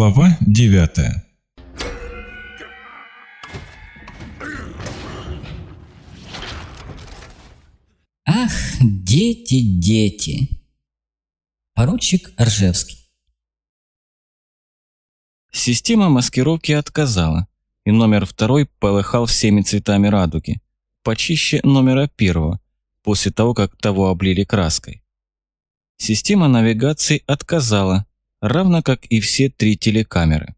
Глава 9 Ах, дети, дети. Поручик Ржевский. Система маскировки отказала, и номер второй полыхал всеми цветами радуги, почище номера первого, после того, как того облили краской. Система навигации отказала, равно как и все три телекамеры.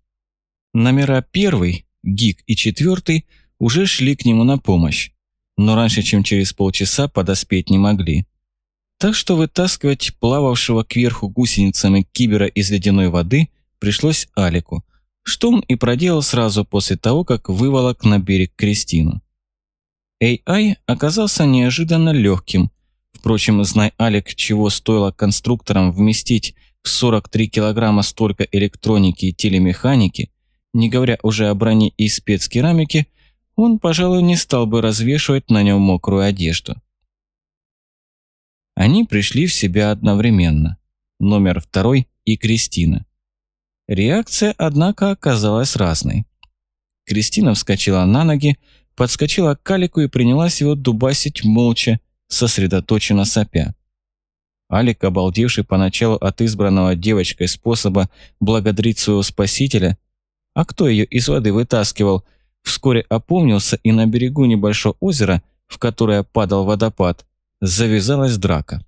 Номера первый, ГИК и четвертый уже шли к нему на помощь, но раньше, чем через полчаса, подоспеть не могли. Так что вытаскивать плававшего кверху гусеницами кибера из ледяной воды пришлось Алику, что он и проделал сразу после того, как выволок на берег Кристину. AI оказался неожиданно легким. Впрочем, знай Алик, чего стоило конструкторам вместить в 43 килограмма столько электроники и телемеханики, не говоря уже о броне и спецкерамике, он, пожалуй, не стал бы развешивать на нем мокрую одежду. Они пришли в себя одновременно. Номер второй и Кристина. Реакция, однако, оказалась разной. Кристина вскочила на ноги, подскочила к Калику и принялась его дубасить молча, сосредоточенно сопя. Алик, обалдевший поначалу от избранного девочкой способа благодарить своего спасителя, а кто ее из воды вытаскивал, вскоре опомнился и на берегу небольшого озера, в которое падал водопад, завязалась драка.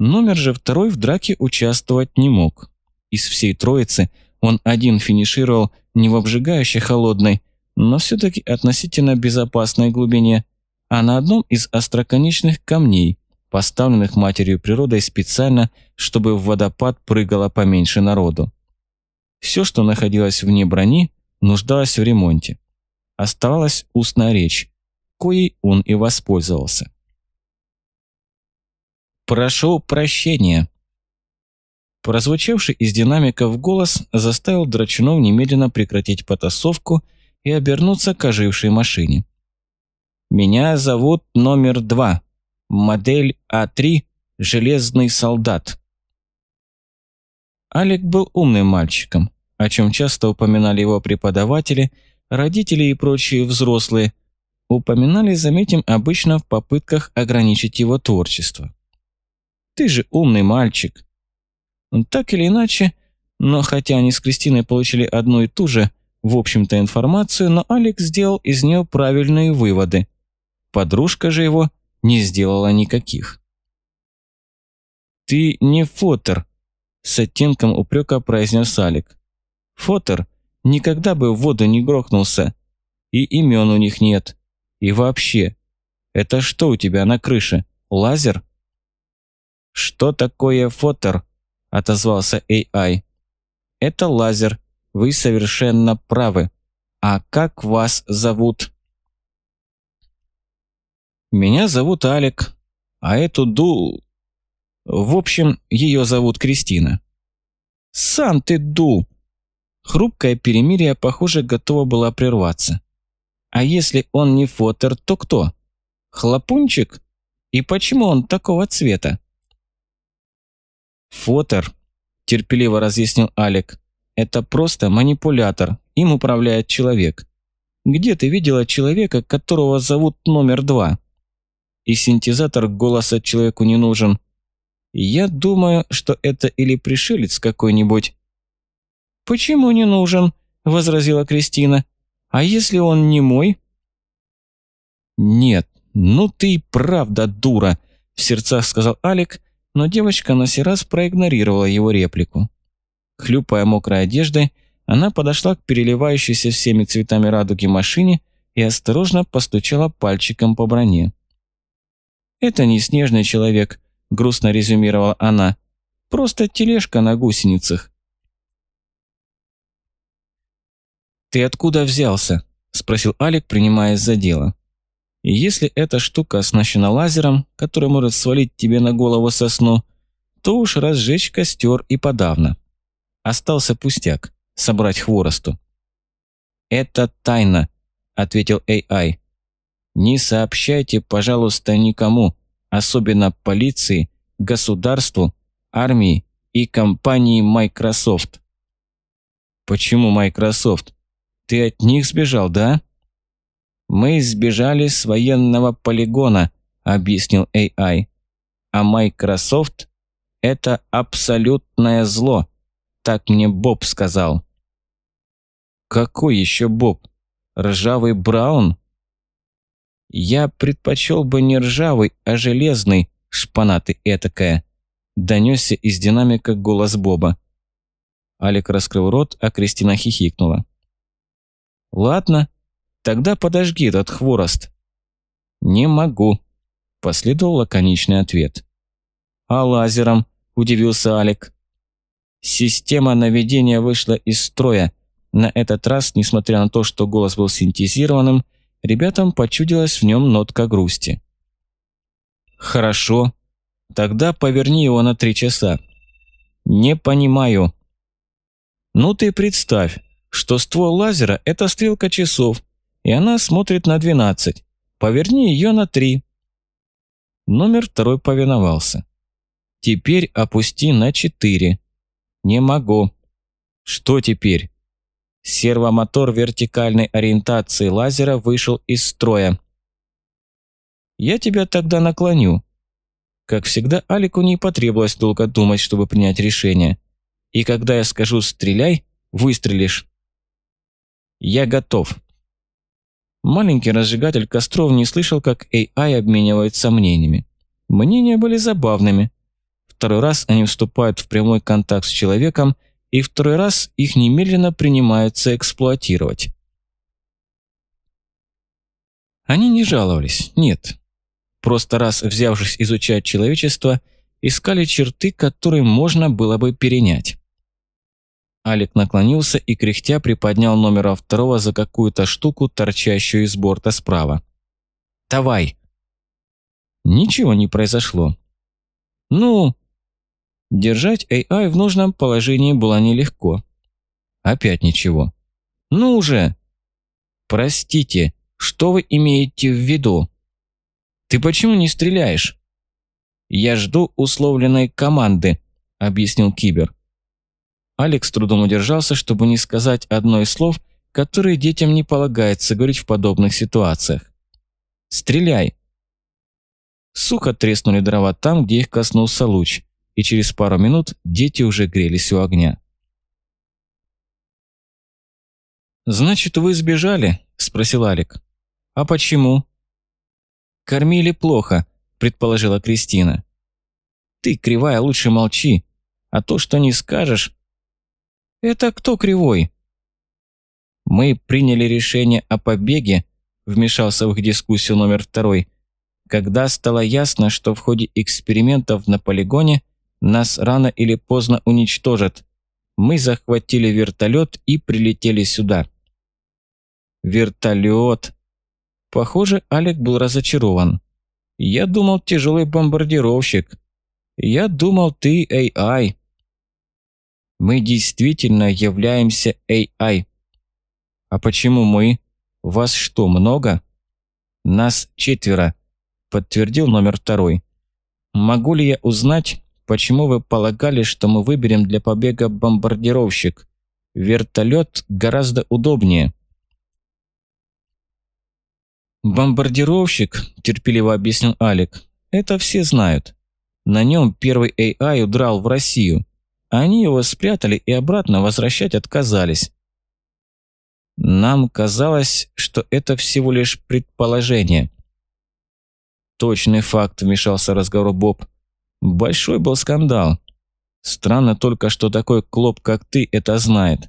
Номер же второй в драке участвовать не мог. Из всей троицы он один финишировал не в обжигающей холодной, но все-таки относительно безопасной глубине, а на одном из остроконечных камней, поставленных матерью природой специально, чтобы в водопад прыгало поменьше народу. Все, что находилось вне брони, нуждалось в ремонте. Оставалась устная речь, коей он и воспользовался. «Прошу прощения». Прозвучавший из динамиков голос заставил Драчунов немедленно прекратить потасовку и обернуться к ожившей машине. «Меня зовут номер два. Модель А3 «Железный солдат». Алик был умным мальчиком, о чем часто упоминали его преподаватели, родители и прочие взрослые. Упоминали, заметим, обычно в попытках ограничить его творчество. «Ты же умный мальчик». Так или иначе, но хотя они с Кристиной получили одну и ту же, в общем-то, информацию, но Алекс сделал из нее правильные выводы. Подружка же его не сделала никаких. «Ты не Фотер», – с оттенком упрека произнес Алик. «Фотер никогда бы в воду не грохнулся. И имен у них нет. И вообще, это что у тебя на крыше? Лазер?» «Что такое Фотер?» – отозвался AI. «Это лазер. Вы совершенно правы. А как вас зовут?» Меня зовут Алек, а эту Ду... В общем, ее зовут Кристина. Сам ты Ду! Хрупкое перемирие, похоже, готово было прерваться. А если он не Фотер, то кто? Хлопунчик? И почему он такого цвета? Фотер, терпеливо разъяснил Алек, это просто манипулятор, им управляет человек. Где ты видела человека, которого зовут номер два? И синтезатор голоса человеку не нужен. Я думаю, что это или пришелец какой-нибудь. «Почему не нужен?» – возразила Кристина. «А если он не мой?» «Нет, ну ты правда дура», – в сердцах сказал Алик, но девочка на сей раз проигнорировала его реплику. Хлюпая мокрой одеждой, она подошла к переливающейся всеми цветами радуги машине и осторожно постучала пальчиком по броне. «Это не снежный человек», – грустно резюмировала она. «Просто тележка на гусеницах». «Ты откуда взялся?» – спросил Алик, принимаясь за дело. «Если эта штука оснащена лазером, который может свалить тебе на голову сосну, то уж разжечь костер и подавно. Остался пустяк – собрать хворосту». «Это тайна», – ответил AI. Не сообщайте, пожалуйста, никому, особенно полиции, государству, армии и компании Microsoft. «Почему Microsoft? Ты от них сбежал, да?» «Мы сбежали с военного полигона», — объяснил AI. «А Microsoft — это абсолютное зло», — так мне Боб сказал. «Какой еще Боб? Ржавый Браун?» «Я предпочел бы не ржавый, а железный, шпанаты этакая», — донесся из динамика голос Боба. Алик раскрыл рот, а Кристина хихикнула. «Ладно, тогда подожги этот хворост». «Не могу», – последовал лаконичный ответ. «А лазером?» – удивился Алик. Система наведения вышла из строя. На этот раз, несмотря на то, что голос был синтезированным, ребятам почудилась в нем нотка грусти. «Хорошо. Тогда поверни его на три часа». «Не понимаю», ну ты представь, что ствол лазера – это стрелка часов, и она смотрит на 12. Поверни ее на 3. Номер второй повиновался. Теперь опусти на 4. Не могу. Что теперь? Сервомотор вертикальной ориентации лазера вышел из строя. Я тебя тогда наклоню. Как всегда, Алику не потребовалось долго думать, чтобы принять решение и когда я скажу «стреляй», выстрелишь. Я готов. Маленький разжигатель костров не слышал, как AI обменивается мнениями. Мнения были забавными. Второй раз они вступают в прямой контакт с человеком, и второй раз их немедленно принимаются эксплуатировать. Они не жаловались, нет. Просто раз взявшись изучать человечество, искали черты, которые можно было бы перенять. Алик наклонился и кряхтя приподнял номера второго за какую-то штуку, торчащую из борта справа. «Давай!» Ничего не произошло. «Ну...» Держать AI в нужном положении было нелегко. Опять ничего. «Ну уже!» «Простите, что вы имеете в виду?» «Ты почему не стреляешь?» «Я жду условленной команды», — объяснил Кибер. Алекс трудом удержался, чтобы не сказать одно из слов, которые детям не полагается говорить в подобных ситуациях. «Стреляй!» Сухо треснули дрова там, где их коснулся луч, и через пару минут дети уже грелись у огня. «Значит, вы сбежали?» – спросил Алик. «А почему?» «Кормили плохо», – предположила Кристина. «Ты, кривая, лучше молчи, а то, что не скажешь, «Это кто кривой?» «Мы приняли решение о побеге», вмешался в их дискуссию номер второй, когда стало ясно, что в ходе экспериментов на полигоне нас рано или поздно уничтожат. Мы захватили вертолет и прилетели сюда. Вертолет. Похоже, Алек был разочарован. Я думал, тяжелый бомбардировщик. Я думал, ты AI. Мы действительно являемся AI. А почему мы? Вас что, много? Нас четверо, подтвердил номер второй. Могу ли я узнать, почему вы полагали, что мы выберем для побега бомбардировщик? Вертолет гораздо удобнее. «Бомбардировщик», – терпеливо объяснил Алик, – «это все знают. На нем первый AI удрал в Россию. Они его спрятали и обратно возвращать отказались. Нам казалось, что это всего лишь предположение. Точный факт, вмешался в разговор Боб. Большой был скандал. Странно только, что такой клоп, как ты, это знает.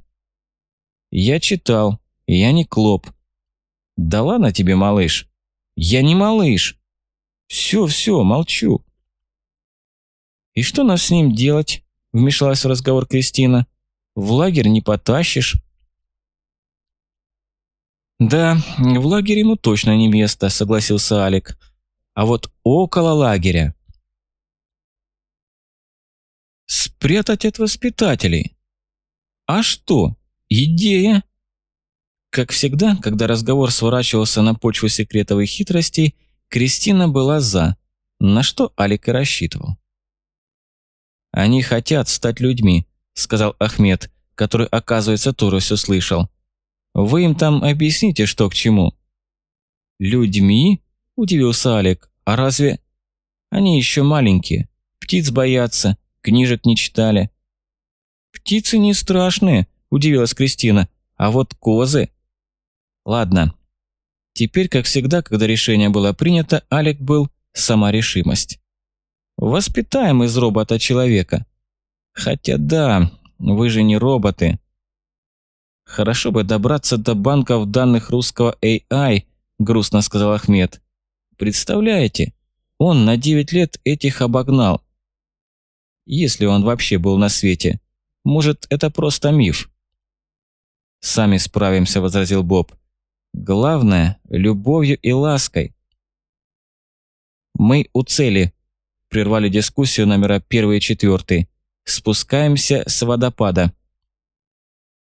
Я читал, я не клоп. Да ладно тебе, малыш. Я не малыш. Все, все, молчу. И что нам с ним делать? вмешалась в разговор Кристина. «В лагерь не потащишь». «Да, в лагере ему точно не место», — согласился Алик. «А вот около лагеря...» «Спрятать от воспитателей». «А что? Идея?» Как всегда, когда разговор сворачивался на почву секретовых хитростей, Кристина была «за», на что Алик и рассчитывал. «Они хотят стать людьми», – сказал Ахмед, который, оказывается, тоже все слышал. Вы им там объясните, что к чему». «Людьми?» – удивился Алик. «А разве...» «Они еще маленькие, птиц боятся, книжек не читали». «Птицы не страшные», – удивилась Кристина. «А вот козы...» «Ладно». Теперь, как всегда, когда решение было принято, Алик был сама решимость. «Воспитаем из робота человека». «Хотя да, вы же не роботы». «Хорошо бы добраться до банков данных русского AI», – грустно сказал Ахмед. «Представляете, он на 9 лет этих обогнал. Если он вообще был на свете. Может, это просто миф?» «Сами справимся», – возразил Боб. «Главное – любовью и лаской». «Мы у цели», – прервали дискуссию номера первый и четвертый. «Спускаемся с водопада».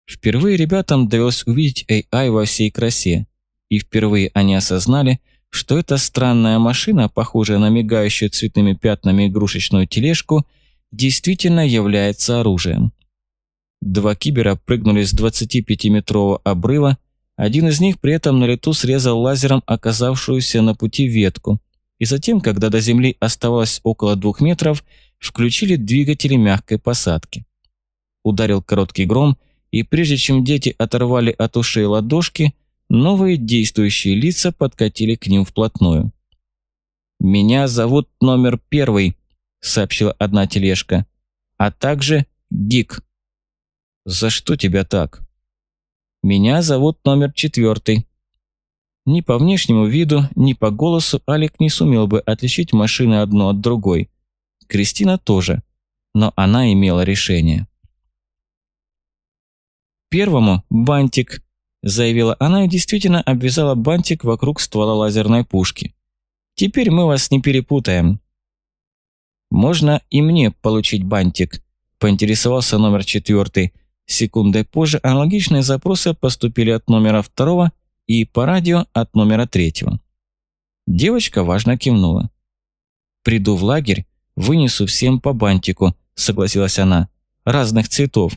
Впервые ребятам довелось увидеть AI во всей красе, и впервые они осознали, что эта странная машина, похожая на мигающую цветными пятнами игрушечную тележку, действительно является оружием. Два кибера прыгнули с 25-метрового обрыва, один из них при этом на лету срезал лазером оказавшуюся на пути ветку, и затем, когда до земли оставалось около двух метров, включили двигатели мягкой посадки. Ударил короткий гром – и прежде чем дети оторвали от ушей ладошки, новые действующие лица подкатили к ним вплотную. «Меня зовут номер первый», – сообщила одна тележка, – «а также Гик». «За что тебя так?» «Меня зовут номер четвертый». Ни по внешнему виду, ни по голосу Алик не сумел бы отличить машины одну от другой. Кристина тоже, но она имела решение. Первому – бантик», – заявила она и действительно обвязала бантик вокруг ствола лазерной пушки. «Теперь мы вас не перепутаем». «Можно и мне получить бантик», – поинтересовался номер четвертый. Секундой позже аналогичные запросы поступили от номера второго и по радио от номера третьего. Девочка важно кивнула. «Приду в лагерь, вынесу всем по бантику», – согласилась она. «Разных цветов.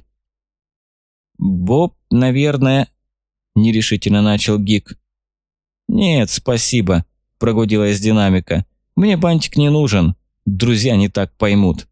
«Боб, наверное...» – нерешительно начал Гик. «Нет, спасибо», – прогудела из динамика. «Мне бантик не нужен. Друзья не так поймут».